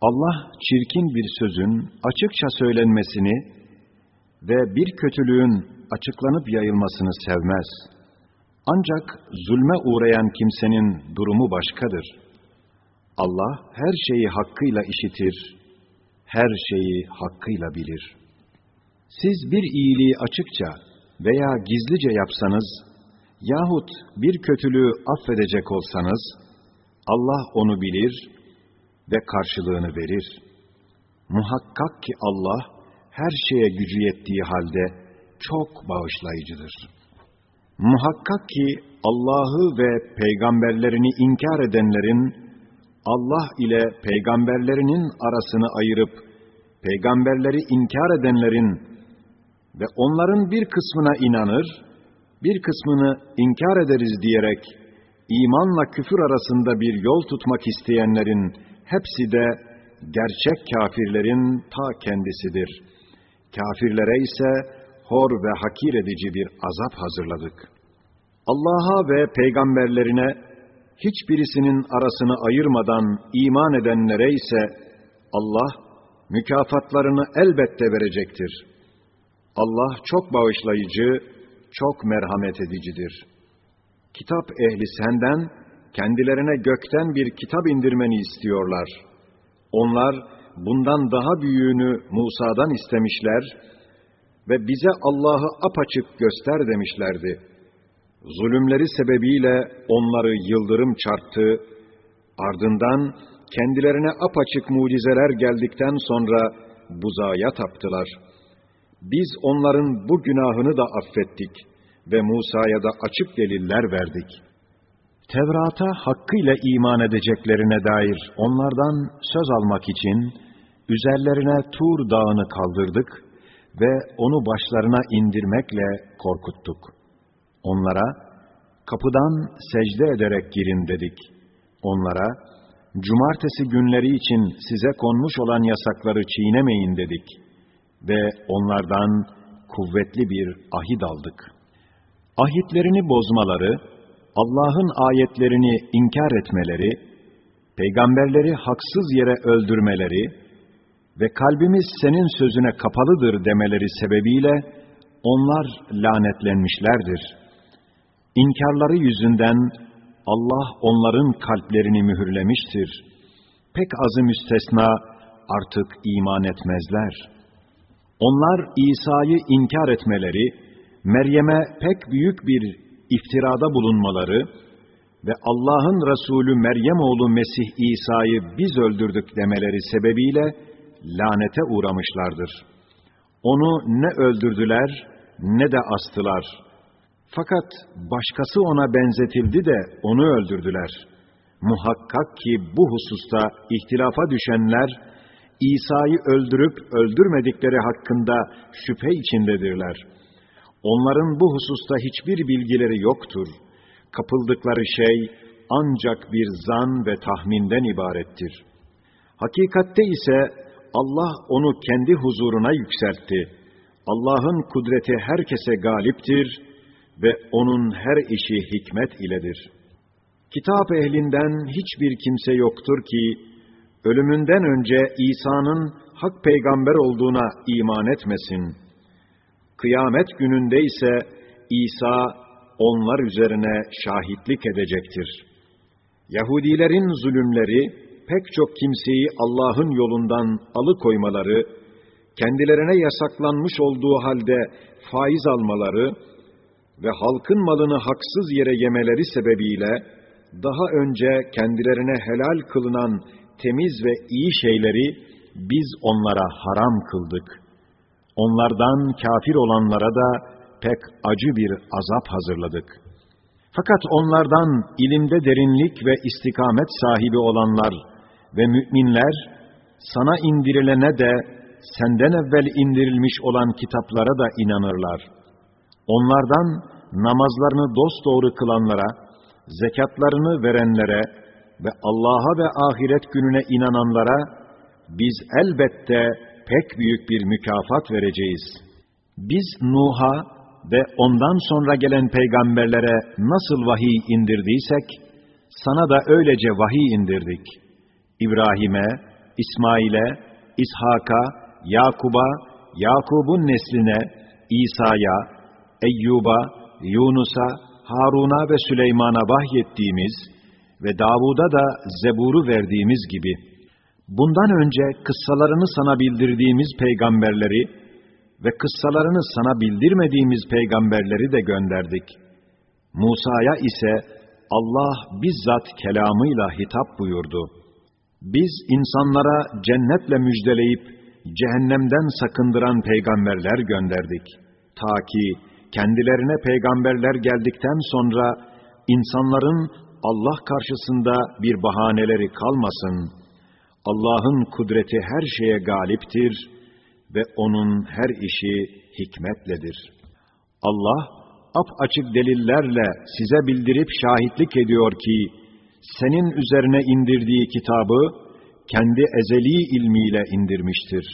Allah çirkin bir sözün açıkça söylenmesini ve bir kötülüğün açıklanıp yayılmasını sevmez. Ancak zulme uğrayan kimsenin durumu başkadır. Allah her şeyi hakkıyla işitir, her şeyi hakkıyla bilir. Siz bir iyiliği açıkça veya gizlice yapsanız yahut bir kötülüğü affedecek olsanız, Allah onu bilir ve karşılığını verir. Muhakkak ki Allah her şeye gücü yettiği halde çok bağışlayıcıdır. Muhakkak ki Allah'ı ve peygamberlerini inkar edenlerin Allah ile peygamberlerinin arasını ayırıp peygamberleri inkar edenlerin ve onların bir kısmına inanır, bir kısmını inkar ederiz diyerek imanla küfür arasında bir yol tutmak isteyenlerin hepsi de gerçek kafirlerin ta kendisidir. Kafirlere ise hor ve hakir edici bir azap hazırladık. Allah'a ve peygamberlerine hiçbirisinin arasını ayırmadan iman edenlere ise Allah mükafatlarını elbette verecektir. Allah çok bağışlayıcı, çok merhamet edicidir. Kitap ehli senden, kendilerine gökten bir kitap indirmeni istiyorlar. Onlar bundan daha büyüğünü Musa'dan istemişler ve bize Allah'ı apaçık göster demişlerdi. Zulümleri sebebiyle onları yıldırım çarptı, ardından kendilerine apaçık mucizeler geldikten sonra buzaya taptılar. Biz onların bu günahını da affettik ve Musa'ya da açık deliller verdik.'' Tevrat'a hakkıyla iman edeceklerine dair onlardan söz almak için üzerlerine Tur dağını kaldırdık ve onu başlarına indirmekle korkuttuk. Onlara kapıdan secde ederek girin dedik. Onlara cumartesi günleri için size konmuş olan yasakları çiğnemeyin dedik ve onlardan kuvvetli bir ahit aldık. Ahitlerini bozmaları, Allah'ın ayetlerini inkar etmeleri, peygamberleri haksız yere öldürmeleri ve kalbimiz senin sözüne kapalıdır demeleri sebebiyle onlar lanetlenmişlerdir. İnkarları yüzünden Allah onların kalplerini mühürlemiştir. Pek azı müstesna artık iman etmezler. Onlar İsa'yı inkar etmeleri, Meryem'e pek büyük bir iftirada bulunmaları ve Allah'ın Resulü Meryem oğlu Mesih İsa'yı biz öldürdük demeleri sebebiyle lanete uğramışlardır. Onu ne öldürdüler ne de astılar. Fakat başkası ona benzetildi de onu öldürdüler. Muhakkak ki bu hususta ihtilafa düşenler, İsa'yı öldürüp öldürmedikleri hakkında şüphe içindedirler.'' Onların bu hususta hiçbir bilgileri yoktur. Kapıldıkları şey ancak bir zan ve tahminden ibarettir. Hakikatte ise Allah onu kendi huzuruna yükseltti. Allah'ın kudreti herkese galiptir ve onun her işi hikmet iledir. Kitap ehlinden hiçbir kimse yoktur ki, ölümünden önce İsa'nın hak peygamber olduğuna iman etmesin.'' Kıyamet gününde ise İsa onlar üzerine şahitlik edecektir. Yahudilerin zulümleri pek çok kimseyi Allah'ın yolundan alıkoymaları, kendilerine yasaklanmış olduğu halde faiz almaları ve halkın malını haksız yere yemeleri sebebiyle daha önce kendilerine helal kılınan temiz ve iyi şeyleri biz onlara haram kıldık.'' Onlardan kafir olanlara da pek acı bir azap hazırladık. Fakat onlardan ilimde derinlik ve istikamet sahibi olanlar ve müminler, sana indirilene de senden evvel indirilmiş olan kitaplara da inanırlar. Onlardan namazlarını dosdoğru kılanlara, zekatlarını verenlere ve Allah'a ve ahiret gününe inananlara biz elbette pek büyük bir mükafat vereceğiz. Biz Nuh'a ve ondan sonra gelen peygamberlere nasıl vahiy indirdiysek, sana da öylece vahiy indirdik. İbrahim'e, İsmail'e, İshak'a, Yakub'a, Yakub'un nesline, İsa'ya, Eyyub'a, Yunus'a, Harun'a ve Süleyman'a vahyettiğimiz ve Davud'a da Zebur'u verdiğimiz gibi, bundan önce kıssalarını sana bildirdiğimiz peygamberleri ve kıssalarını sana bildirmediğimiz peygamberleri de gönderdik. Musa'ya ise Allah bizzat kelamıyla hitap buyurdu. Biz insanlara cennetle müjdeleyip cehennemden sakındıran peygamberler gönderdik. Ta ki kendilerine peygamberler geldikten sonra insanların Allah karşısında bir bahaneleri kalmasın. Allah'ın kudreti her şeye galiptir ve O'nun her işi hikmetledir. Allah, ap açık delillerle size bildirip şahitlik ediyor ki, senin üzerine indirdiği kitabı, kendi ezeli ilmiyle indirmiştir.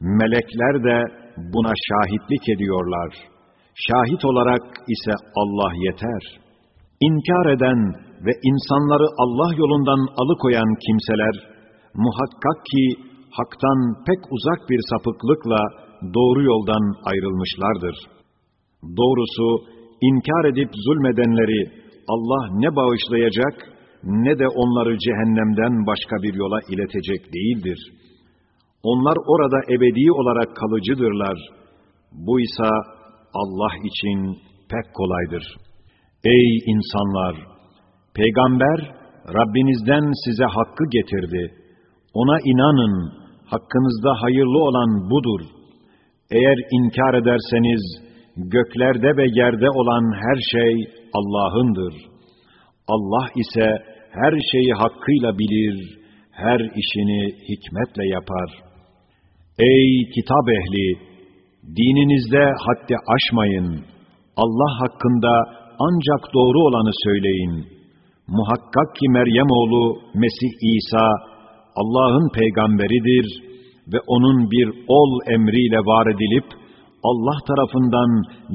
Melekler de buna şahitlik ediyorlar. Şahit olarak ise Allah yeter. İnkar eden ve insanları Allah yolundan alıkoyan kimseler, muhakkak ki haktan pek uzak bir sapıklıkla doğru yoldan ayrılmışlardır. Doğrusu inkar edip zulmedenleri Allah ne bağışlayacak ne de onları cehennemden başka bir yola iletecek değildir. Onlar orada ebedi olarak kalıcıdırlar. Bu ise Allah için pek kolaydır. Ey insanlar! Peygamber Rabbinizden size hakkı getirdi. Ona inanın, hakkınızda hayırlı olan budur. Eğer inkar ederseniz, göklerde ve yerde olan her şey Allah'ındır. Allah ise her şeyi hakkıyla bilir, her işini hikmetle yapar. Ey kitap ehli! Dininizde haddi aşmayın. Allah hakkında ancak doğru olanı söyleyin. Muhakkak ki Meryem oğlu Mesih İsa Allah'ın peygamberidir ve onun bir ol emriyle var edilip Allah tarafından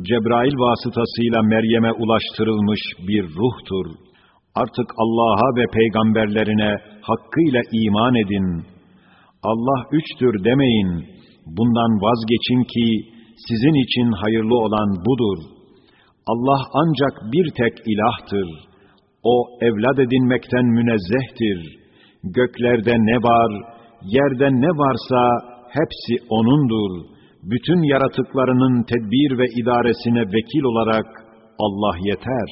Cebrail vasıtasıyla Meryem'e ulaştırılmış bir ruhtur. Artık Allah'a ve peygamberlerine hakkıyla iman edin. Allah üçtür demeyin. Bundan vazgeçin ki sizin için hayırlı olan budur. Allah ancak bir tek ilahtır. O evlad edinmekten münezzehtir. Göklerde ne var, yerde ne varsa hepsi O'nundur. Bütün yaratıklarının tedbir ve idaresine vekil olarak Allah yeter.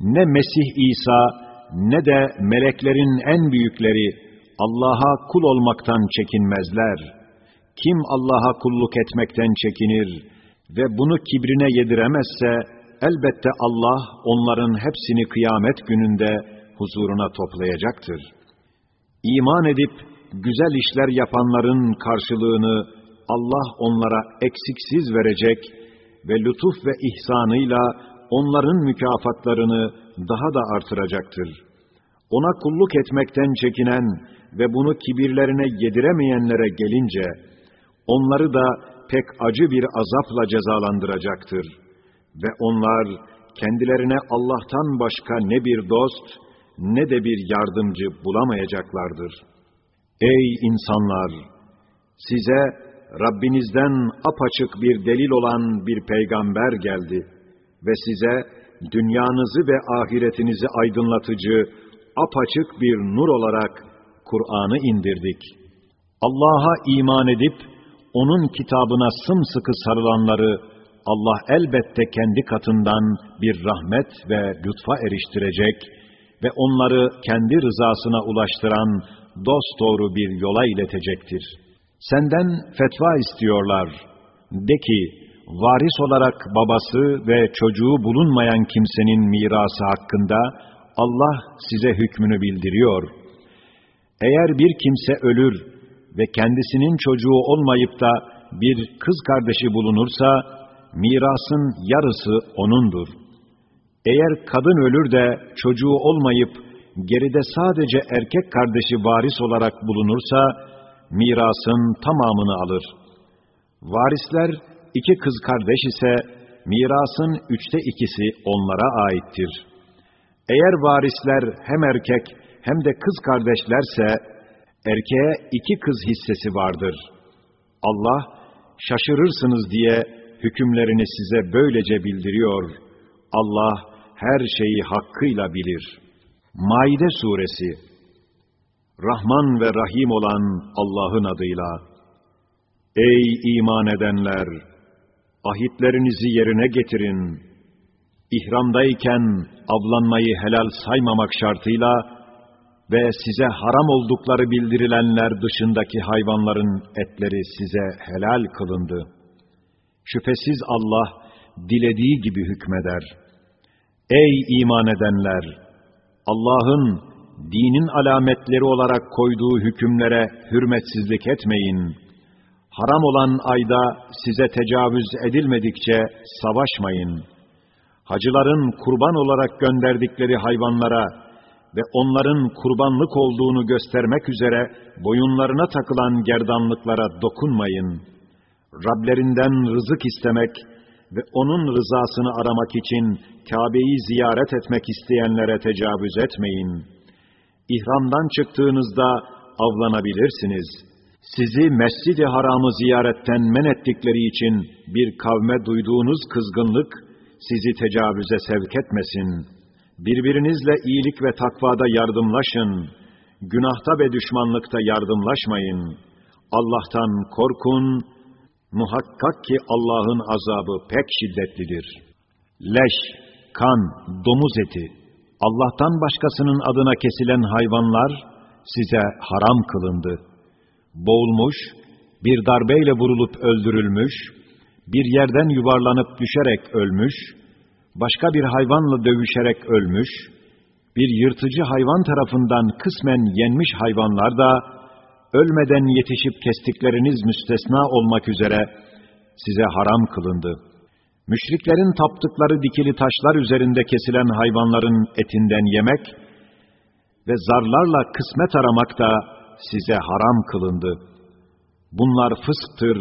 Ne Mesih İsa ne de meleklerin en büyükleri Allah'a kul olmaktan çekinmezler. Kim Allah'a kulluk etmekten çekinir ve bunu kibrine yediremezse, elbette Allah onların hepsini kıyamet gününde huzuruna toplayacaktır. İman edip güzel işler yapanların karşılığını Allah onlara eksiksiz verecek ve lütuf ve ihsanıyla onların mükafatlarını daha da artıracaktır. Ona kulluk etmekten çekinen ve bunu kibirlerine yediremeyenlere gelince, onları da pek acı bir azapla cezalandıracaktır. Ve onlar kendilerine Allah'tan başka ne bir dost, ne de bir yardımcı bulamayacaklardır. Ey insanlar! Size Rabbinizden apaçık bir delil olan bir peygamber geldi ve size dünyanızı ve ahiretinizi aydınlatıcı, apaçık bir nur olarak Kur'an'ı indirdik. Allah'a iman edip, onun kitabına sımsıkı sarılanları, Allah elbette kendi katından bir rahmet ve lütfa eriştirecek ve onları kendi rızasına ulaştıran dosdoğru bir yola iletecektir. Senden fetva istiyorlar. De ki, varis olarak babası ve çocuğu bulunmayan kimsenin mirası hakkında Allah size hükmünü bildiriyor. Eğer bir kimse ölür ve kendisinin çocuğu olmayıp da bir kız kardeşi bulunursa, mirasın yarısı onundur. Eğer kadın ölür de çocuğu olmayıp, geride sadece erkek kardeşi varis olarak bulunursa, mirasın tamamını alır. Varisler, iki kız kardeş ise, mirasın üçte ikisi onlara aittir.'' Eğer varisler hem erkek hem de kız kardeşlerse, erkeğe iki kız hissesi vardır. Allah, şaşırırsınız diye hükümlerini size böylece bildiriyor. Allah her şeyi hakkıyla bilir. Maide Suresi Rahman ve Rahim olan Allah'ın adıyla Ey iman edenler! Ahitlerinizi yerine getirin. İhramdayken avlanmayı helal saymamak şartıyla ve size haram oldukları bildirilenler dışındaki hayvanların etleri size helal kılındı. Şüphesiz Allah dilediği gibi hükmeder. Ey iman edenler! Allah'ın dinin alametleri olarak koyduğu hükümlere hürmetsizlik etmeyin. Haram olan ayda size tecavüz edilmedikçe savaşmayın. Hacıların kurban olarak gönderdikleri hayvanlara ve onların kurbanlık olduğunu göstermek üzere boyunlarına takılan gerdanlıklara dokunmayın. Rablerinden rızık istemek ve onun rızasını aramak için Kabe'yi ziyaret etmek isteyenlere tecavüz etmeyin. İhramdan çıktığınızda avlanabilirsiniz. Sizi Mescid-i Haram'ı ziyaretten men ettikleri için bir kavme duyduğunuz kızgınlık sizi tecavüze sevk etmesin. Birbirinizle iyilik ve takvada yardımlaşın. Günahta ve düşmanlıkta yardımlaşmayın. Allah'tan korkun Muhakkak ki Allah'ın azabı pek şiddetlidir. Leş, kan, domuz eti, Allah'tan başkasının adına kesilen hayvanlar size haram kılındı. Boğulmuş, bir darbeyle vurulup öldürülmüş, bir yerden yuvarlanıp düşerek ölmüş, başka bir hayvanla dövüşerek ölmüş, bir yırtıcı hayvan tarafından kısmen yenmiş hayvanlar da ölmeden yetişip kestikleriniz müstesna olmak üzere size haram kılındı. Müşriklerin taptıkları dikili taşlar üzerinde kesilen hayvanların etinden yemek ve zarlarla kısmet aramak da size haram kılındı. Bunlar fısktır,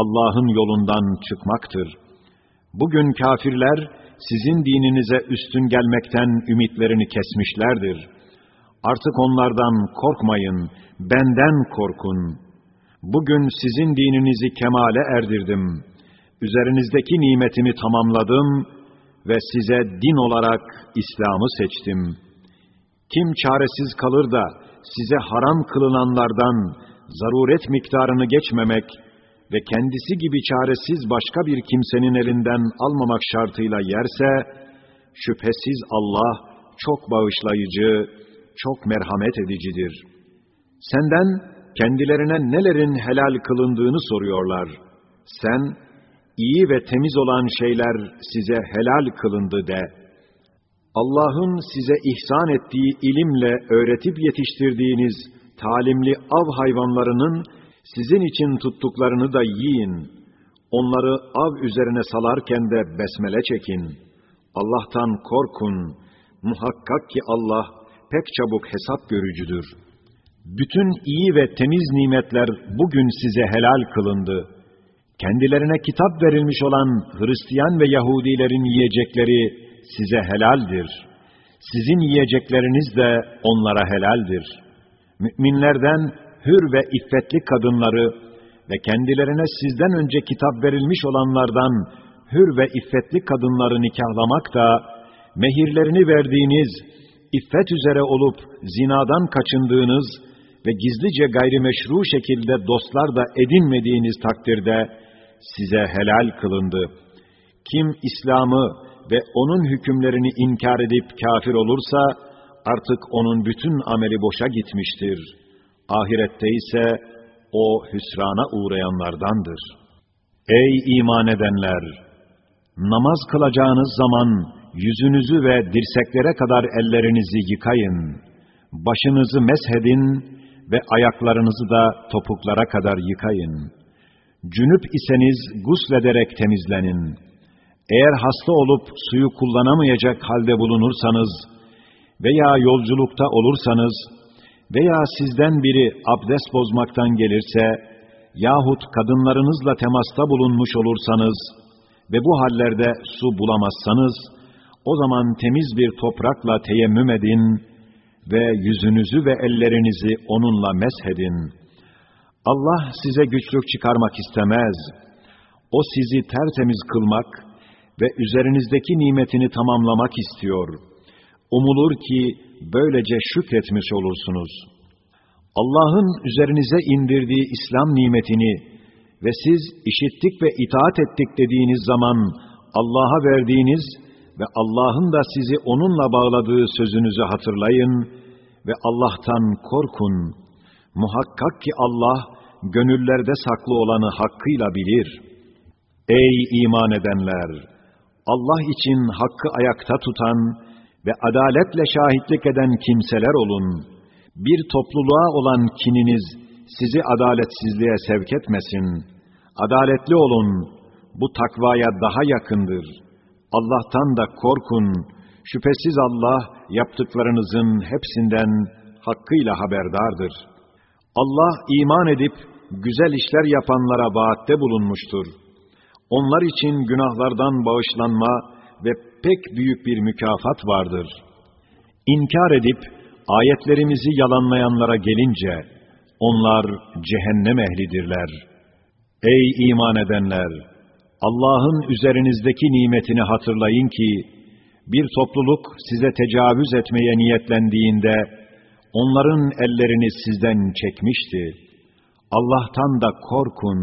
Allah'ın yolundan çıkmaktır. Bugün kafirler sizin dininize üstün gelmekten ümitlerini kesmişlerdir.'' Artık onlardan korkmayın, benden korkun. Bugün sizin dininizi kemale erdirdim. Üzerinizdeki nimetimi tamamladım ve size din olarak İslam'ı seçtim. Kim çaresiz kalır da size haram kılınanlardan zaruret miktarını geçmemek ve kendisi gibi çaresiz başka bir kimsenin elinden almamak şartıyla yerse, şüphesiz Allah çok bağışlayıcı, çok merhamet edicidir. Senden kendilerine nelerin helal kılındığını soruyorlar. Sen, iyi ve temiz olan şeyler size helal kılındı de. Allah'ın size ihsan ettiği ilimle öğretip yetiştirdiğiniz talimli av hayvanlarının sizin için tuttuklarını da yiyin. Onları av üzerine salarken de besmele çekin. Allah'tan korkun. Muhakkak ki Allah pek çabuk hesap görücüdür. Bütün iyi ve temiz nimetler bugün size helal kılındı. Kendilerine kitap verilmiş olan Hristiyan ve Yahudilerin yiyecekleri size helaldir. Sizin yiyecekleriniz de onlara helaldir. Müminlerden hür ve iffetli kadınları ve kendilerine sizden önce kitap verilmiş olanlardan hür ve iffetli kadınları nikahlamak da, mehirlerini verdiğiniz iffet üzere olup zinadan kaçındığınız ve gizlice gayrimeşru şekilde dostlar da edinmediğiniz takdirde size helal kılındı. Kim İslam'ı ve onun hükümlerini inkar edip kafir olursa, artık onun bütün ameli boşa gitmiştir. Ahirette ise o hüsrana uğrayanlardandır. Ey iman edenler! Namaz kılacağınız zaman, yüzünüzü ve dirseklere kadar ellerinizi yıkayın, başınızı meshedin ve ayaklarınızı da topuklara kadar yıkayın. Cünüp iseniz guslederek temizlenin. Eğer hasta olup suyu kullanamayacak halde bulunursanız veya yolculukta olursanız veya sizden biri abdest bozmaktan gelirse yahut kadınlarınızla temasta bulunmuş olursanız ve bu hallerde su bulamazsanız, o zaman temiz bir toprakla teyemmüm edin ve yüzünüzü ve ellerinizi onunla meshedin. Allah size güçlük çıkarmak istemez. O sizi tertemiz kılmak ve üzerinizdeki nimetini tamamlamak istiyor. Umulur ki böylece şükretmiş olursunuz. Allah'ın üzerinize indirdiği İslam nimetini ve siz işittik ve itaat ettik dediğiniz zaman Allah'a verdiğiniz ve Allah'ın da sizi onunla bağladığı sözünüzü hatırlayın ve Allah'tan korkun. Muhakkak ki Allah, gönüllerde saklı olanı hakkıyla bilir. Ey iman edenler! Allah için hakkı ayakta tutan ve adaletle şahitlik eden kimseler olun. Bir topluluğa olan kininiz sizi adaletsizliğe sevk etmesin. Adaletli olun, bu takvaya daha yakındır. Allah'tan da korkun, şüphesiz Allah yaptıklarınızın hepsinden hakkıyla haberdardır. Allah iman edip güzel işler yapanlara vaatte bulunmuştur. Onlar için günahlardan bağışlanma ve pek büyük bir mükafat vardır. İnkar edip ayetlerimizi yalanlayanlara gelince, onlar cehennem ehlidirler. Ey iman edenler! Allah'ın üzerinizdeki nimetini hatırlayın ki, bir topluluk size tecavüz etmeye niyetlendiğinde, onların ellerini sizden çekmişti. Allah'tan da korkun,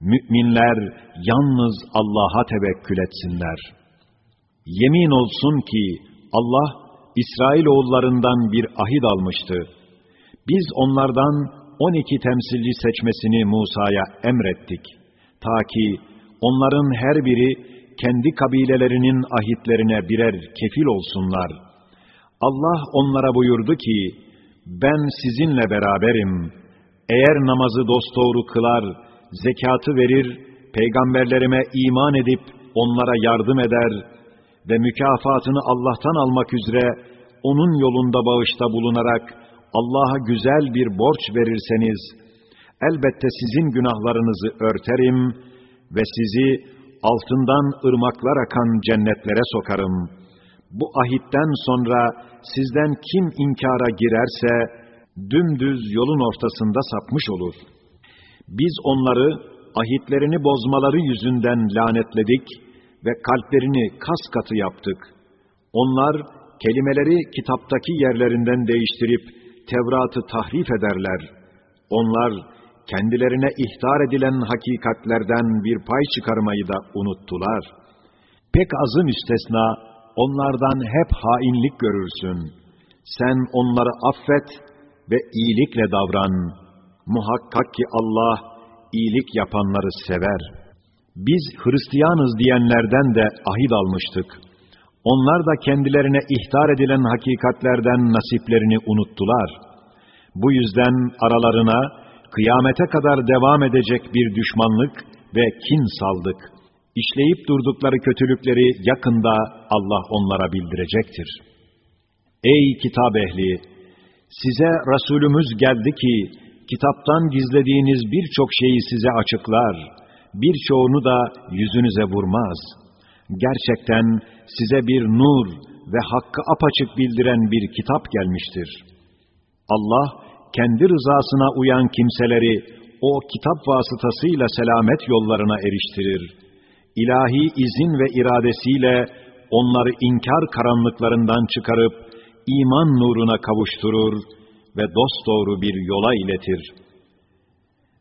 müminler yalnız Allah'a tevekkül etsinler. Yemin olsun ki Allah İsrail oğullarından bir ahit almıştı. Biz onlardan 12 temsilci seçmesini Musa'ya emrettik. Ta ki onların her biri kendi kabilelerinin ahitlerine birer kefil olsunlar. Allah onlara buyurdu ki, ben sizinle beraberim. Eğer namazı dosdoğru kılar, zekatı verir, peygamberlerime iman edip onlara yardım eder ve mükafatını Allah'tan almak üzere onun yolunda bağışta bulunarak Allah'a güzel bir borç verirseniz, elbette sizin günahlarınızı örterim ve sizi altından ırmaklar akan cennetlere sokarım. Bu ahitten sonra sizden kim inkara girerse, dümdüz yolun ortasında sapmış olur. Biz onları ahitlerini bozmaları yüzünden lanetledik ve kalplerini kas katı yaptık. Onlar kelimeleri kitaptaki yerlerinden değiştirip Tevrat'ı tahrif ederler. Onlar kendilerine ihtar edilen hakikatlerden bir pay çıkarmayı da unuttular. Pek azı müstesna onlardan hep hainlik görürsün. Sen onları affet ve iyilikle davran. Muhakkak ki Allah iyilik yapanları sever. Biz Hristiyanız diyenlerden de ahit almıştık. Onlar da kendilerine ihtar edilen hakikatlerden nasiplerini unuttular. Bu yüzden aralarına kıyamete kadar devam edecek bir düşmanlık ve kin saldık. İşleyip durdukları kötülükleri yakında Allah onlara bildirecektir. Ey kitap ehli! Size Resulümüz geldi ki, kitaptan gizlediğiniz birçok şeyi size açıklar, birçoğunu da yüzünüze vurmaz. Gerçekten size bir nur ve hakkı apaçık bildiren bir kitap gelmiştir. Allah, kendi rızasına uyan kimseleri o kitap vasıtasıyla selamet yollarına eriştirir. İlahi izin ve iradesiyle onları inkar karanlıklarından çıkarıp, iman nuruna kavuşturur ve dosdoğru bir yola iletir.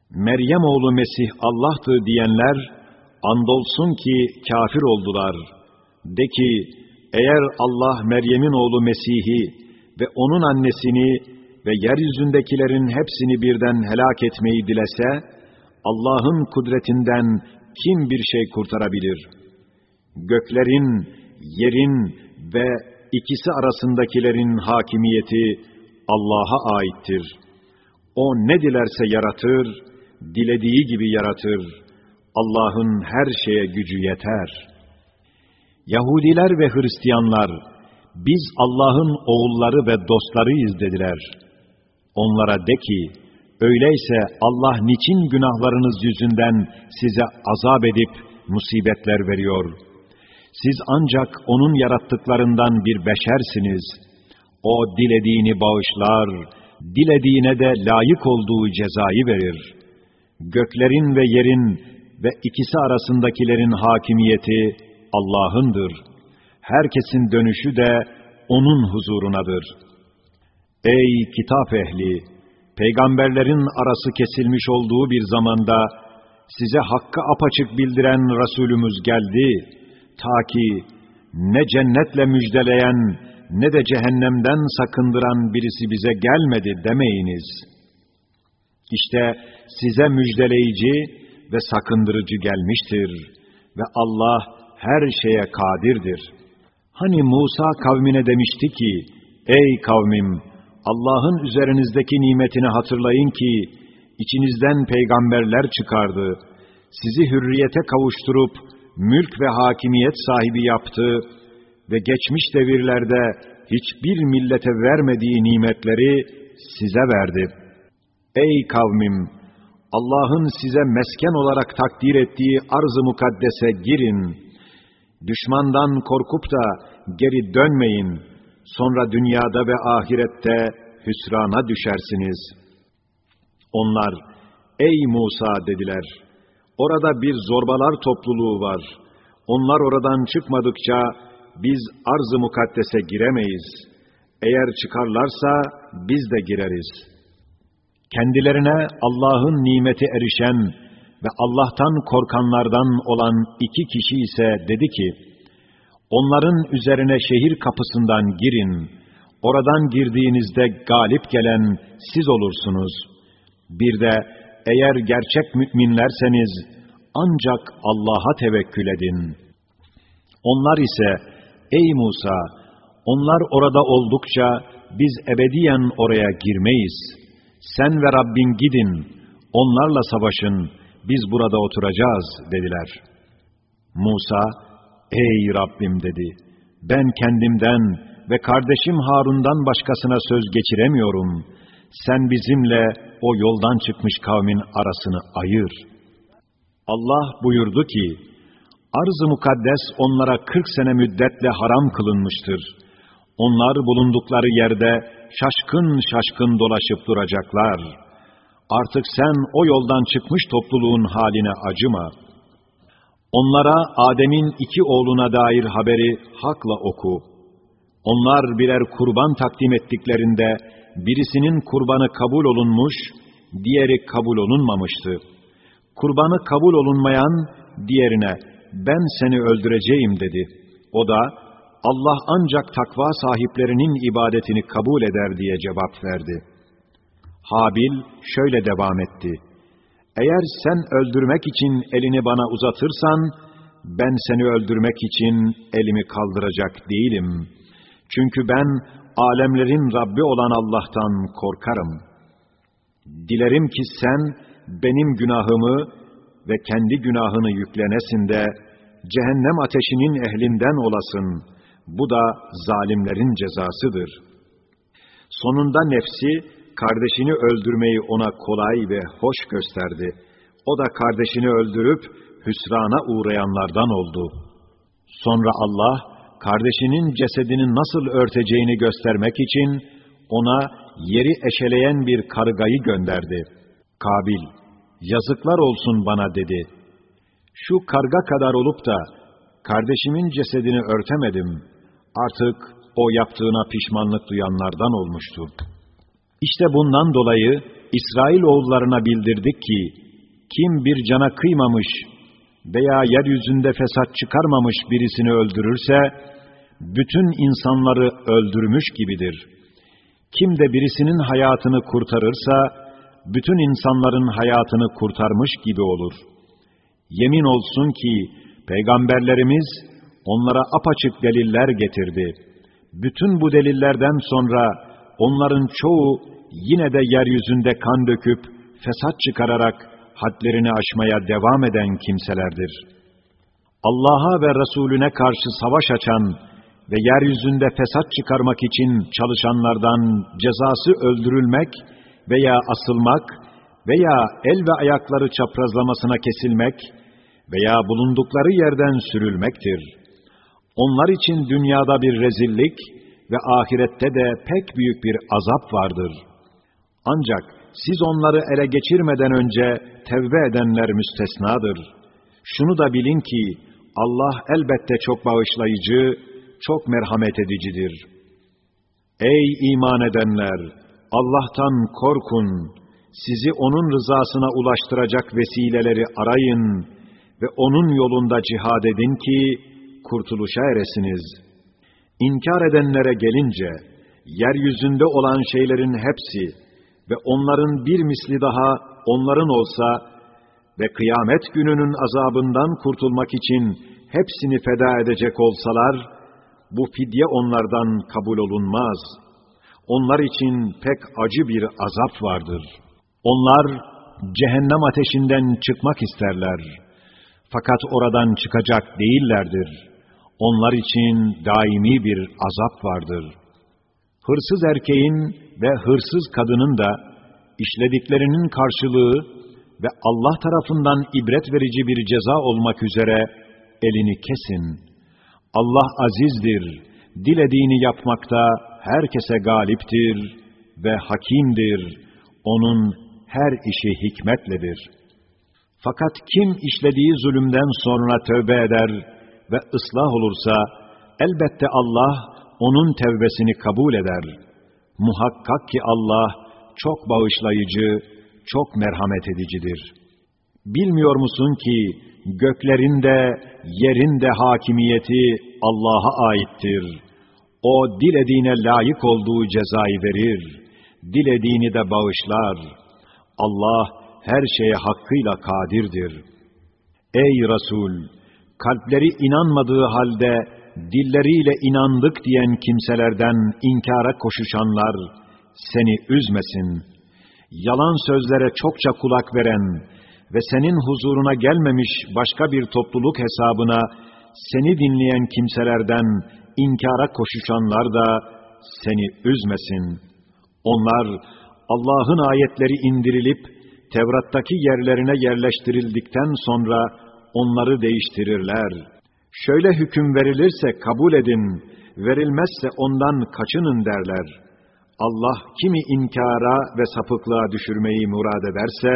Meryem oğlu Mesih Allah'tı diyenler, andolsun ki kafir oldular. De ki, eğer Allah Meryem'in oğlu Mesih'i ve onun annesini ve yeryüzündekilerin hepsini birden helak etmeyi dilese, Allah'ın kudretinden kim bir şey kurtarabilir? Göklerin, yerin ve ikisi arasındakilerin hakimiyeti Allah'a aittir. O ne dilerse yaratır, dilediği gibi yaratır. Allah'ın her şeye gücü yeter. Yahudiler ve Hristiyanlar, biz Allah'ın oğulları ve dostlarıyız dediler. Onlara de ki, öyleyse Allah niçin günahlarınız yüzünden size azap edip musibetler veriyor?'' Siz ancak O'nun yarattıklarından bir beşersiniz. O dilediğini bağışlar, dilediğine de layık olduğu cezayı verir. Göklerin ve yerin ve ikisi arasındakilerin hakimiyeti Allah'ındır. Herkesin dönüşü de O'nun huzurunadır. Ey kitap ehli! Peygamberlerin arası kesilmiş olduğu bir zamanda size hakkı apaçık bildiren Resulümüz geldi. Ta ki ne cennetle müjdeleyen ne de cehennemden sakındıran birisi bize gelmedi demeyiniz. İşte size müjdeleyici ve sakındırıcı gelmiştir ve Allah her şeye kadirdir. Hani Musa kavmine demişti ki, Ey kavmim! Allah'ın üzerinizdeki nimetini hatırlayın ki, içinizden peygamberler çıkardı, sizi hürriyete kavuşturup, mülk ve hakimiyet sahibi yaptı ve geçmiş devirlerde hiçbir millete vermediği nimetleri size verdi. Ey kavmim! Allah'ın size mesken olarak takdir ettiği arz-ı mukaddese girin. Düşmandan korkup da geri dönmeyin. Sonra dünyada ve ahirette hüsrana düşersiniz. Onlar, ey Musa dediler, orada bir zorbalar topluluğu var. Onlar oradan çıkmadıkça biz arz-ı mukaddese giremeyiz. Eğer çıkarlarsa biz de gireriz. Kendilerine Allah'ın nimeti erişen ve Allah'tan korkanlardan olan iki kişi ise dedi ki, onların üzerine şehir kapısından girin, oradan girdiğinizde galip gelen siz olursunuz. Bir de eğer gerçek müminlerseniz ancak Allah'a tevekkül edin. Onlar ise Ey Musa! Onlar orada oldukça biz ebediyen oraya girmeyiz. Sen ve Rabbin gidin, onlarla savaşın, biz burada oturacağız dediler. Musa, ey Rabbim dedi, ben kendimden ve kardeşim Harun'dan başkasına söz geçiremiyorum. Sen bizimle o yoldan çıkmış kavmin arasını ayır. Allah buyurdu ki, Arz-ı mukaddes onlara kırk sene müddetle haram kılınmıştır. Onlar bulundukları yerde şaşkın şaşkın dolaşıp duracaklar. Artık sen o yoldan çıkmış topluluğun haline acıma. Onlara Adem'in iki oğluna dair haberi hakla oku. Onlar birer kurban takdim ettiklerinde birisinin kurbanı kabul olunmuş, diğeri kabul olunmamıştı. Kurbanı kabul olunmayan diğerine ben seni öldüreceğim dedi. O da Allah ancak takva sahiplerinin ibadetini kabul eder diye cevap verdi. Habil şöyle devam etti. Eğer sen öldürmek için elini bana uzatırsan, ben seni öldürmek için elimi kaldıracak değilim. Çünkü ben alemlerin Rabbi olan Allah'tan korkarım. Dilerim ki sen benim günahımı ve kendi günahını yüklenesin de cehennem ateşinin ehlinden olasın. Bu da zalimlerin cezasıdır. Sonunda nefsi kardeşini öldürmeyi ona kolay ve hoş gösterdi. O da kardeşini öldürüp hüsrana uğrayanlardan oldu. Sonra Allah kardeşinin cesedini nasıl örteceğini göstermek için ona yeri eşeleyen bir kargayı gönderdi. Kabil, yazıklar olsun bana dedi. Şu karga kadar olup da kardeşimin cesedini örtemedim. Artık o yaptığına pişmanlık duyanlardan olmuştu. İşte bundan dolayı İsrail oğullarına bildirdik ki, kim bir cana kıymamış veya yeryüzünde fesat çıkarmamış birisini öldürürse, bütün insanları öldürmüş gibidir. Kim de birisinin hayatını kurtarırsa, bütün insanların hayatını kurtarmış gibi olur. Yemin olsun ki peygamberlerimiz onlara apaçık deliller getirdi. Bütün bu delillerden sonra onların çoğu yine de yeryüzünde kan döküp fesat çıkararak hadlerini aşmaya devam eden kimselerdir. Allah'a ve Resulüne karşı savaş açan ve yeryüzünde fesat çıkarmak için çalışanlardan cezası öldürülmek veya asılmak veya el ve ayakları çaprazlamasına kesilmek veya bulundukları yerden sürülmektir. Onlar için dünyada bir rezillik ve ahirette de pek büyük bir azap vardır. Ancak siz onları ele geçirmeden önce tevbe edenler müstesnadır. Şunu da bilin ki Allah elbette çok bağışlayıcı, çok merhamet edicidir. Ey iman edenler! Allah'tan korkun, sizi O'nun rızasına ulaştıracak vesileleri arayın ve O'nun yolunda cihad edin ki kurtuluşa eresiniz. İnkar edenlere gelince, yeryüzünde olan şeylerin hepsi ve onların bir misli daha onların olsa ve kıyamet gününün azabından kurtulmak için hepsini feda edecek olsalar, bu fidye onlardan kabul olunmaz. Onlar için pek acı bir azap vardır. Onlar cehennem ateşinden çıkmak isterler. Fakat oradan çıkacak değillerdir. Onlar için daimi bir azap vardır. Hırsız erkeğin ve hırsız kadının da işlediklerinin karşılığı ve Allah tarafından ibret verici bir ceza olmak üzere elini kesin.'' Allah azizdir, dilediğini yapmakta herkese galiptir ve hakimdir. Onun her işi hikmetledir. Fakat kim işlediği zulümden sonra tövbe eder ve ıslah olursa, elbette Allah onun tevbesini kabul eder. Muhakkak ki Allah çok bağışlayıcı, çok merhamet edicidir. Bilmiyor musun ki, göklerin de, yerin de hakimiyeti Allah'a aittir. O dilediğine layık olduğu cezayı verir, dilediğini de bağışlar. Allah her şeye hakkıyla kadirdir. Ey Resul! Kalpleri inanmadığı halde dilleriyle inandık diyen kimselerden inkara koşuşanlar seni üzmesin. Yalan sözlere çokça kulak veren, ve senin huzuruna gelmemiş başka bir topluluk hesabına seni dinleyen kimselerden inkara koşuşanlar da seni üzmesin. Onlar Allah'ın ayetleri indirilip Tevrat'taki yerlerine yerleştirildikten sonra onları değiştirirler. Şöyle hüküm verilirse kabul edin, verilmezse ondan kaçının derler. Allah kimi inkara ve sapıklığa düşürmeyi murad ederse,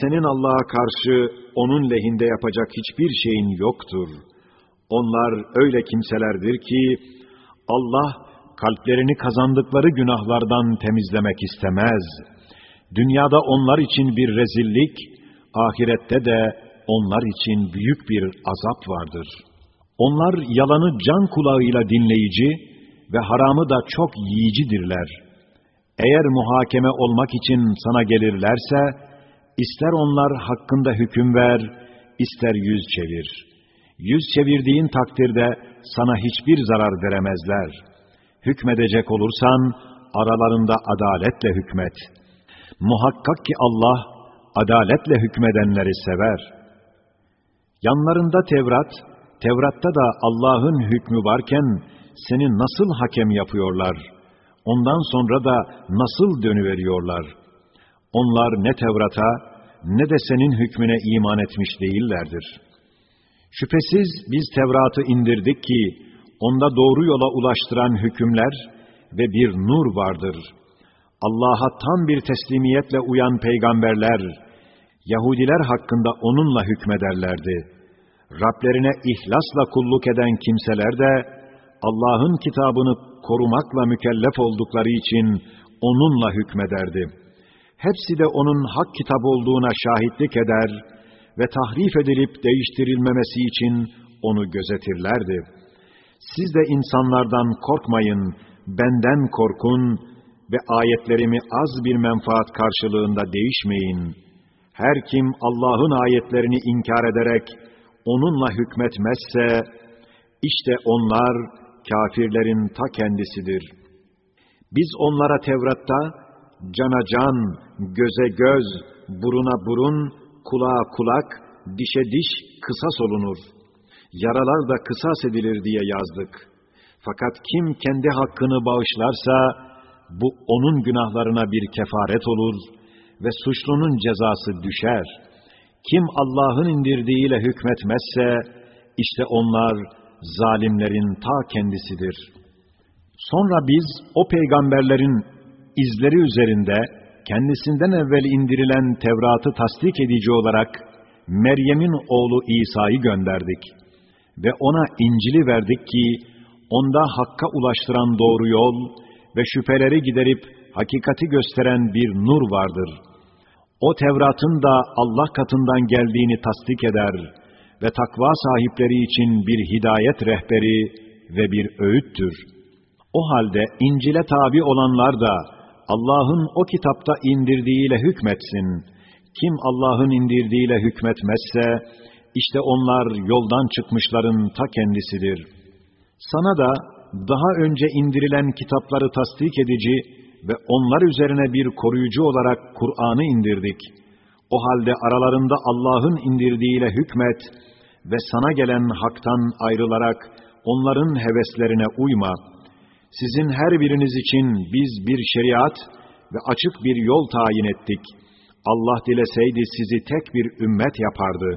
senin Allah'a karşı onun lehinde yapacak hiçbir şeyin yoktur. Onlar öyle kimselerdir ki, Allah kalplerini kazandıkları günahlardan temizlemek istemez. Dünyada onlar için bir rezillik, ahirette de onlar için büyük bir azap vardır. Onlar yalanı can kulağıyla dinleyici ve haramı da çok yiyicidirler. Eğer muhakeme olmak için sana gelirlerse, İster onlar hakkında hüküm ver, ister yüz çevir. Yüz çevirdiğin takdirde sana hiçbir zarar veremezler. Hükmedecek olursan, aralarında adaletle hükmet. Muhakkak ki Allah, adaletle hükmedenleri sever. Yanlarında Tevrat, Tevrat'ta da Allah'ın hükmü varken, seni nasıl hakem yapıyorlar? Ondan sonra da nasıl dönüveriyorlar? Onlar ne Tevrat'a, ne de senin hükmüne iman etmiş değillerdir. Şüphesiz biz Tevrat'ı indirdik ki, onda doğru yola ulaştıran hükümler ve bir nur vardır. Allah'a tam bir teslimiyetle uyan peygamberler, Yahudiler hakkında onunla hükmederlerdi. Rablerine ihlasla kulluk eden kimseler de, Allah'ın kitabını korumakla mükellef oldukları için onunla hükmederdi.'' hepsi de onun hak kitap olduğuna şahitlik eder ve tahrif edilip değiştirilmemesi için onu gözetirlerdi. Siz de insanlardan korkmayın, benden korkun ve ayetlerimi az bir menfaat karşılığında değişmeyin. Her kim Allah'ın ayetlerini inkar ederek onunla hükmetmezse, işte onlar kafirlerin ta kendisidir. Biz onlara Tevrat'ta, cana can, göze göz, buruna burun, kulağa kulak, dişe diş kısas olunur. Yaralar da kısas edilir diye yazdık. Fakat kim kendi hakkını bağışlarsa, bu onun günahlarına bir kefaret olur ve suçlunun cezası düşer. Kim Allah'ın indirdiğiyle hükmetmezse, işte onlar zalimlerin ta kendisidir. Sonra biz o peygamberlerin izleri üzerinde kendisinden evvel indirilen Tevrat'ı tasdik edici olarak Meryem'in oğlu İsa'yı gönderdik. Ve ona İncil'i verdik ki, onda hakka ulaştıran doğru yol ve şüpheleri giderip hakikati gösteren bir nur vardır. O Tevrat'ın da Allah katından geldiğini tasdik eder ve takva sahipleri için bir hidayet rehberi ve bir öğüttür. O halde İncil'e tabi olanlar da Allah'ın o kitapta indirdiğiyle hükmetsin. Kim Allah'ın indirdiğiyle hükmetmezse, işte onlar yoldan çıkmışların ta kendisidir. Sana da daha önce indirilen kitapları tasdik edici ve onlar üzerine bir koruyucu olarak Kur'an'ı indirdik. O halde aralarında Allah'ın indirdiğiyle hükmet ve sana gelen haktan ayrılarak onların heveslerine uyma.'' Sizin her biriniz için biz bir şeriat ve açık bir yol tayin ettik. Allah dileseydi sizi tek bir ümmet yapardı.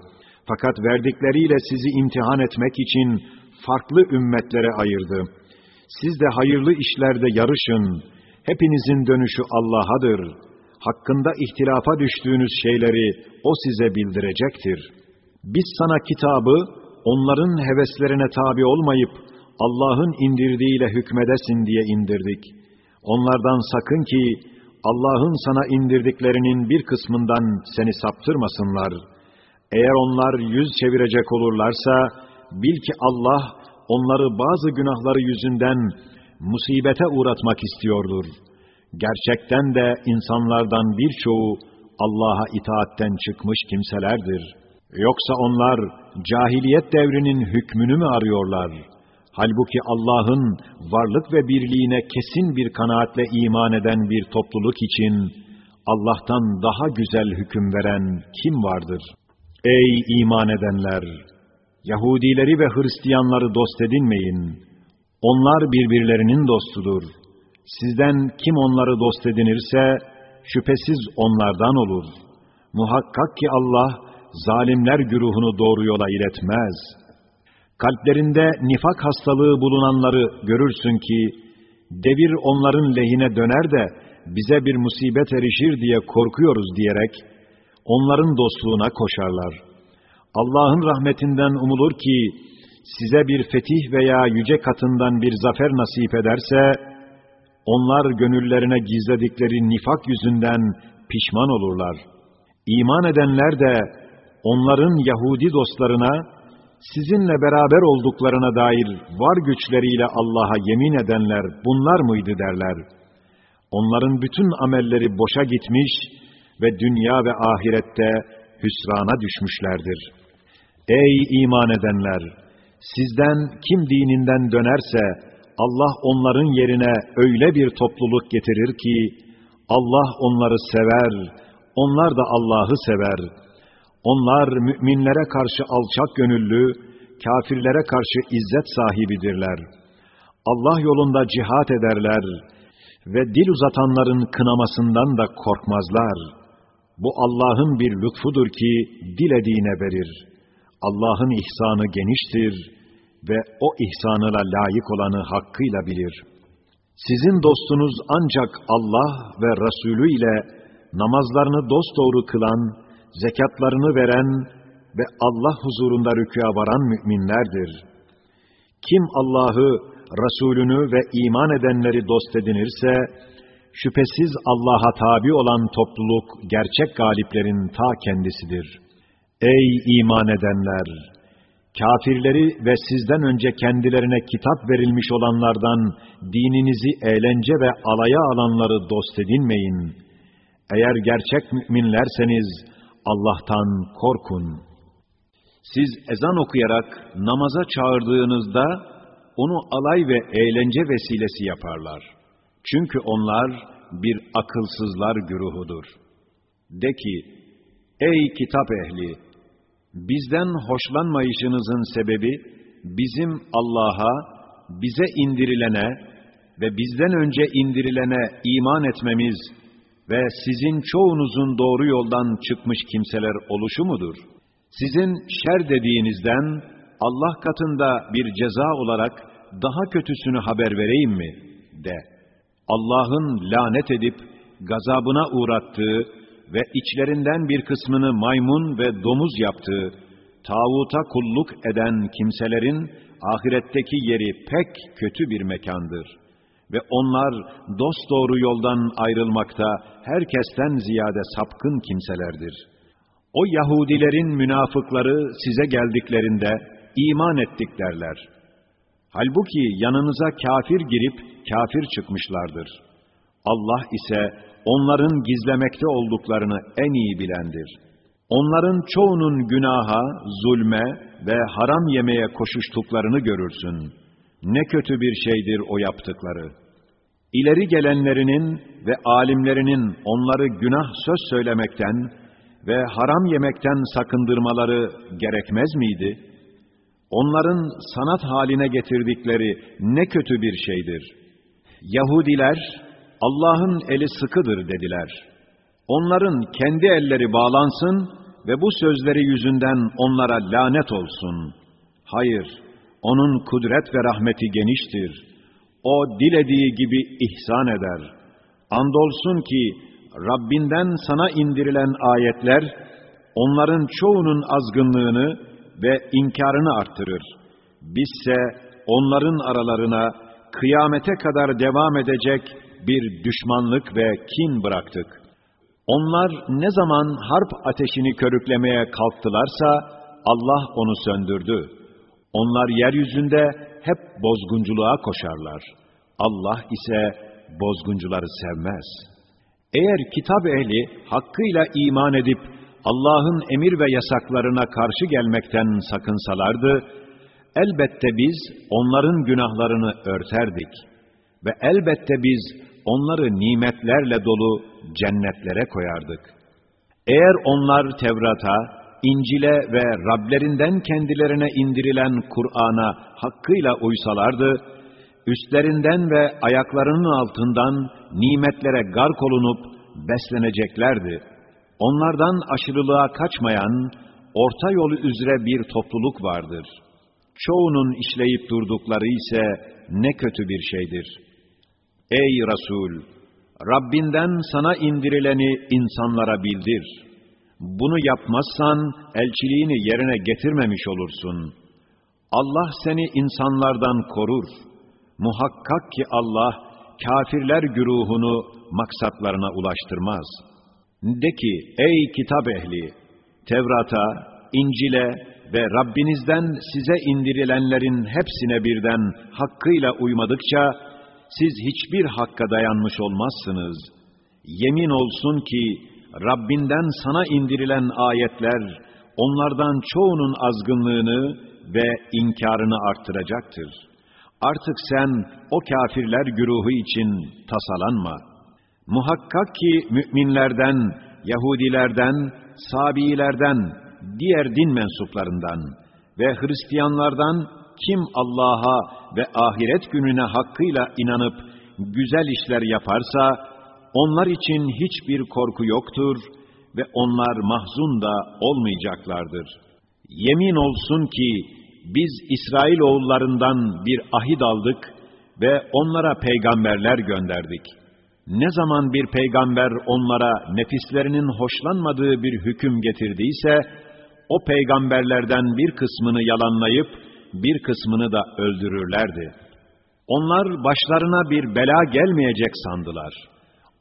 Fakat verdikleriyle sizi imtihan etmek için farklı ümmetlere ayırdı. Siz de hayırlı işlerde yarışın. Hepinizin dönüşü Allah'adır. Hakkında ihtilafa düştüğünüz şeyleri O size bildirecektir. Biz sana kitabı, onların heveslerine tabi olmayıp, Allah'ın indirdiğiyle hükmedesin diye indirdik. Onlardan sakın ki Allah'ın sana indirdiklerinin bir kısmından seni saptırmasınlar. Eğer onlar yüz çevirecek olurlarsa bil ki Allah onları bazı günahları yüzünden musibete uğratmak istiyordur. Gerçekten de insanlardan birçoğu Allah'a itaatten çıkmış kimselerdir. Yoksa onlar cahiliyet devrinin hükmünü mü arıyorlar?'' Halbuki Allah'ın varlık ve birliğine kesin bir kanaatle iman eden bir topluluk için Allah'tan daha güzel hüküm veren kim vardır? Ey iman edenler! Yahudileri ve Hristiyanları dost edinmeyin. Onlar birbirlerinin dostudur. Sizden kim onları dost edinirse, şüphesiz onlardan olur. Muhakkak ki Allah, zalimler güruhunu doğru yola iletmez.'' Kalplerinde nifak hastalığı bulunanları görürsün ki, devir onların lehine döner de bize bir musibet erişir diye korkuyoruz diyerek, onların dostluğuna koşarlar. Allah'ın rahmetinden umulur ki, size bir fetih veya yüce katından bir zafer nasip ederse, onlar gönüllerine gizledikleri nifak yüzünden pişman olurlar. İman edenler de, onların Yahudi dostlarına, sizinle beraber olduklarına dair var güçleriyle Allah'a yemin edenler bunlar mıydı derler. Onların bütün amelleri boşa gitmiş ve dünya ve ahirette hüsrana düşmüşlerdir. Ey iman edenler! Sizden kim dininden dönerse Allah onların yerine öyle bir topluluk getirir ki Allah onları sever, onlar da Allah'ı sever.'' Onlar müminlere karşı alçak gönüllü, kafirlere karşı izzet sahibidirler. Allah yolunda cihat ederler ve dil uzatanların kınamasından da korkmazlar. Bu Allah'ın bir lütfudur ki dilediğine verir. Allah'ın ihsanı geniştir ve o ihsanına layık olanı hakkıyla bilir. Sizin dostunuz ancak Allah ve Resulü ile namazlarını dosdoğru kılan, zekatlarını veren ve Allah huzurunda rükûa varan müminlerdir. Kim Allah'ı, Resulünü ve iman edenleri dost edinirse, şüphesiz Allah'a tabi olan topluluk gerçek galiplerin ta kendisidir. Ey iman edenler! Kafirleri ve sizden önce kendilerine kitap verilmiş olanlardan dininizi eğlence ve alaya alanları dost edinmeyin. Eğer gerçek müminlerseniz, Allah'tan korkun. Siz ezan okuyarak namaza çağırdığınızda onu alay ve eğlence vesilesi yaparlar. Çünkü onlar bir akılsızlar güruhudur. De ki, ey kitap ehli! Bizden hoşlanmayışınızın sebebi, bizim Allah'a, bize indirilene ve bizden önce indirilene iman etmemiz ve sizin çoğunuzun doğru yoldan çıkmış kimseler oluşu mudur? Sizin şer dediğinizden Allah katında bir ceza olarak daha kötüsünü haber vereyim mi? de. Allah'ın lanet edip gazabına uğrattığı ve içlerinden bir kısmını maymun ve domuz yaptığı, tağuta kulluk eden kimselerin ahiretteki yeri pek kötü bir mekandır. Ve onlar dosdoğru yoldan ayrılmakta herkesten ziyade sapkın kimselerdir. O Yahudilerin münafıkları size geldiklerinde iman ettik derler. Halbuki yanınıza kafir girip kafir çıkmışlardır. Allah ise onların gizlemekte olduklarını en iyi bilendir. Onların çoğunun günaha, zulme ve haram yemeye koşuştuklarını görürsün. Ne kötü bir şeydir o yaptıkları. İleri gelenlerinin ve alimlerinin onları günah söz söylemekten ve haram yemekten sakındırmaları gerekmez miydi? Onların sanat haline getirdikleri ne kötü bir şeydir. Yahudiler, Allah'ın eli sıkıdır dediler. Onların kendi elleri bağlansın ve bu sözleri yüzünden onlara lanet olsun. Hayır, onun kudret ve rahmeti geniştir. O dilediği gibi ihsan eder. Andolsun ki Rabbinden sana indirilen ayetler, onların çoğunun azgınlığını ve inkarını arttırır. Bizse onların aralarına kıyamete kadar devam edecek bir düşmanlık ve kin bıraktık. Onlar ne zaman harp ateşini körüklemeye kalktılarsa Allah onu söndürdü. Onlar yeryüzünde hep bozgunculuğa koşarlar. Allah ise bozguncuları sevmez. Eğer kitap ehli hakkıyla iman edip Allah'ın emir ve yasaklarına karşı gelmekten sakınsalardı, elbette biz onların günahlarını örterdik. Ve elbette biz onları nimetlerle dolu cennetlere koyardık. Eğer onlar Tevrat'a, İncil'e ve Rablerinden kendilerine indirilen Kur'an'a hakkıyla uysalardı, üstlerinden ve ayaklarının altından nimetlere gark olunup besleneceklerdi. Onlardan aşırılığa kaçmayan, orta yolu üzere bir topluluk vardır. Çoğunun işleyip durdukları ise ne kötü bir şeydir. Ey Resul! Rabbinden sana indirileni insanlara bildir. Bunu yapmazsan elçiliğini yerine getirmemiş olursun. Allah seni insanlardan korur. Muhakkak ki Allah kafirler güruhunu maksatlarına ulaştırmaz. De ki ey kitap ehli! Tevrat'a, İncil'e ve Rabbinizden size indirilenlerin hepsine birden hakkıyla uymadıkça siz hiçbir hakka dayanmış olmazsınız. Yemin olsun ki Rabbinden sana indirilen ayetler onlardan çoğunun azgınlığını ve inkarını arttıracaktır. Artık sen o kafirler güruhu için tasalanma. Muhakkak ki müminlerden, Yahudilerden, Sabiilerden, diğer din mensuplarından ve Hristiyanlardan kim Allah'a ve ahiret gününe hakkıyla inanıp güzel işler yaparsa, onlar için hiçbir korku yoktur ve onlar mahzun da olmayacaklardır. Yemin olsun ki biz İsrail oğullarından bir ahit aldık ve onlara peygamberler gönderdik. Ne zaman bir peygamber onlara nefislerinin hoşlanmadığı bir hüküm getirdiyse, o peygamberlerden bir kısmını yalanlayıp, bir kısmını da öldürürlerdi. Onlar başlarına bir bela gelmeyecek sandılar.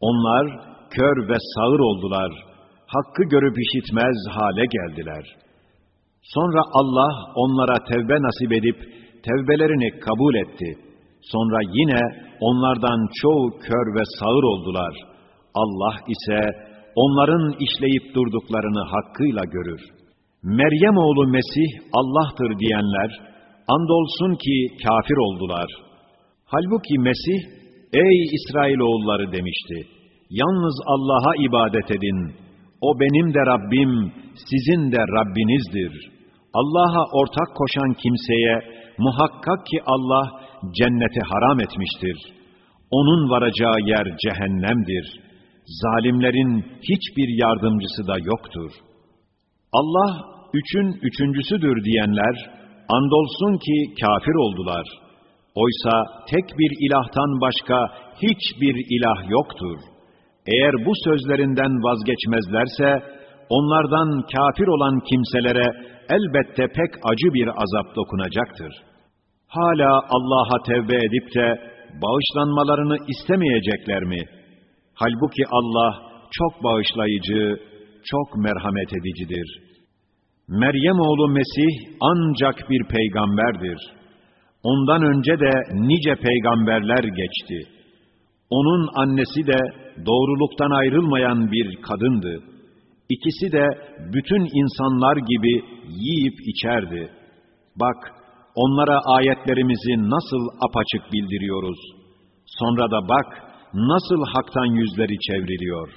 Onlar kör ve sağır oldular. Hakkı görüp işitmez hale geldiler. Sonra Allah onlara tevbe nasip edip tevbelerini kabul etti. Sonra yine onlardan çoğu kör ve sağır oldular. Allah ise onların işleyip durduklarını hakkıyla görür. Meryem oğlu Mesih Allah'tır diyenler, andolsun ki kafir oldular. Halbuki Mesih, ey İsrailoğulları demişti, yalnız Allah'a ibadet edin, o benim de Rabbim, sizin de Rabbinizdir. Allah'a ortak koşan kimseye, muhakkak ki Allah cenneti haram etmiştir. Onun varacağı yer cehennemdir. Zalimlerin hiçbir yardımcısı da yoktur. Allah üçün üçüncüsüdür diyenler, andolsun ki kafir oldular. Oysa tek bir ilahtan başka hiçbir ilah yoktur. Eğer bu sözlerinden vazgeçmezlerse, onlardan kafir olan kimselere elbette pek acı bir azap dokunacaktır. Hala Allah'a tevbe edip de bağışlanmalarını istemeyecekler mi? Halbuki Allah çok bağışlayıcı, çok merhamet edicidir. Meryem oğlu Mesih ancak bir peygamberdir. Ondan önce de nice peygamberler geçti. Onun annesi de doğruluktan ayrılmayan bir kadındı. İkisi de bütün insanlar gibi yiyip içerdi. Bak, onlara ayetlerimizi nasıl apaçık bildiriyoruz. Sonra da bak, nasıl haktan yüzleri çevriliyor.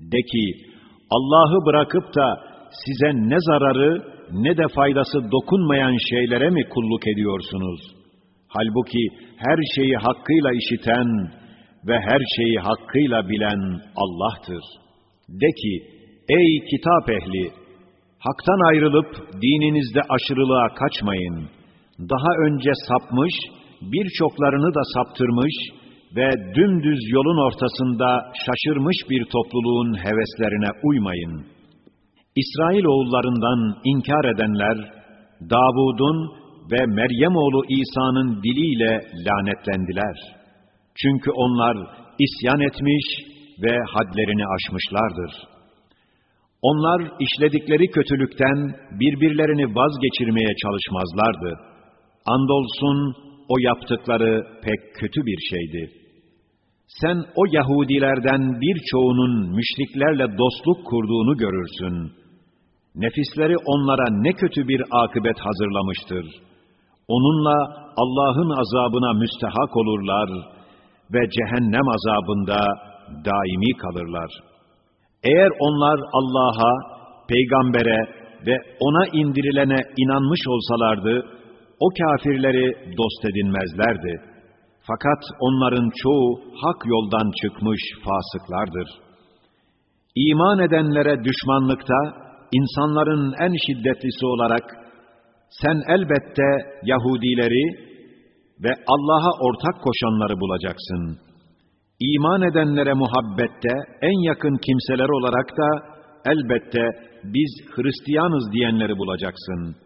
De ki, Allah'ı bırakıp da size ne zararı ne de faydası dokunmayan şeylere mi kulluk ediyorsunuz? Halbuki her şeyi hakkıyla işiten ve her şeyi hakkıyla bilen Allah'tır. De ki, ey kitap ehli! Haktan ayrılıp dininizde aşırılığa kaçmayın. Daha önce sapmış, birçoklarını da saptırmış ve dümdüz yolun ortasında şaşırmış bir topluluğun heveslerine uymayın. İsrail oğullarından inkar edenler, Davud'un ve Meryem oğlu İsa'nın diliyle lanetlendiler. Çünkü onlar isyan etmiş ve hadlerini aşmışlardır. Onlar işledikleri kötülükten birbirlerini vazgeçirmeye çalışmazlardı. Andolsun o yaptıkları pek kötü bir şeydi.'' sen o Yahudilerden birçoğunun müşriklerle dostluk kurduğunu görürsün. Nefisleri onlara ne kötü bir akıbet hazırlamıştır. Onunla Allah'ın azabına müstehak olurlar ve cehennem azabında daimi kalırlar. Eğer onlar Allah'a, peygambere ve ona indirilene inanmış olsalardı, o kafirleri dost edinmezlerdi.'' Fakat onların çoğu hak yoldan çıkmış fasıklardır. İman edenlere düşmanlıkta insanların en şiddetlisi olarak sen elbette Yahudileri ve Allah'a ortak koşanları bulacaksın. İman edenlere muhabbette en yakın kimseler olarak da elbette biz Hristiyanız diyenleri bulacaksın.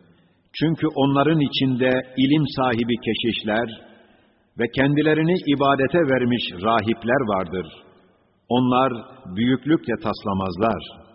Çünkü onların içinde ilim sahibi keşişler, ve kendilerini ibadete vermiş rahipler vardır. Onlar büyüklükle taslamazlar.''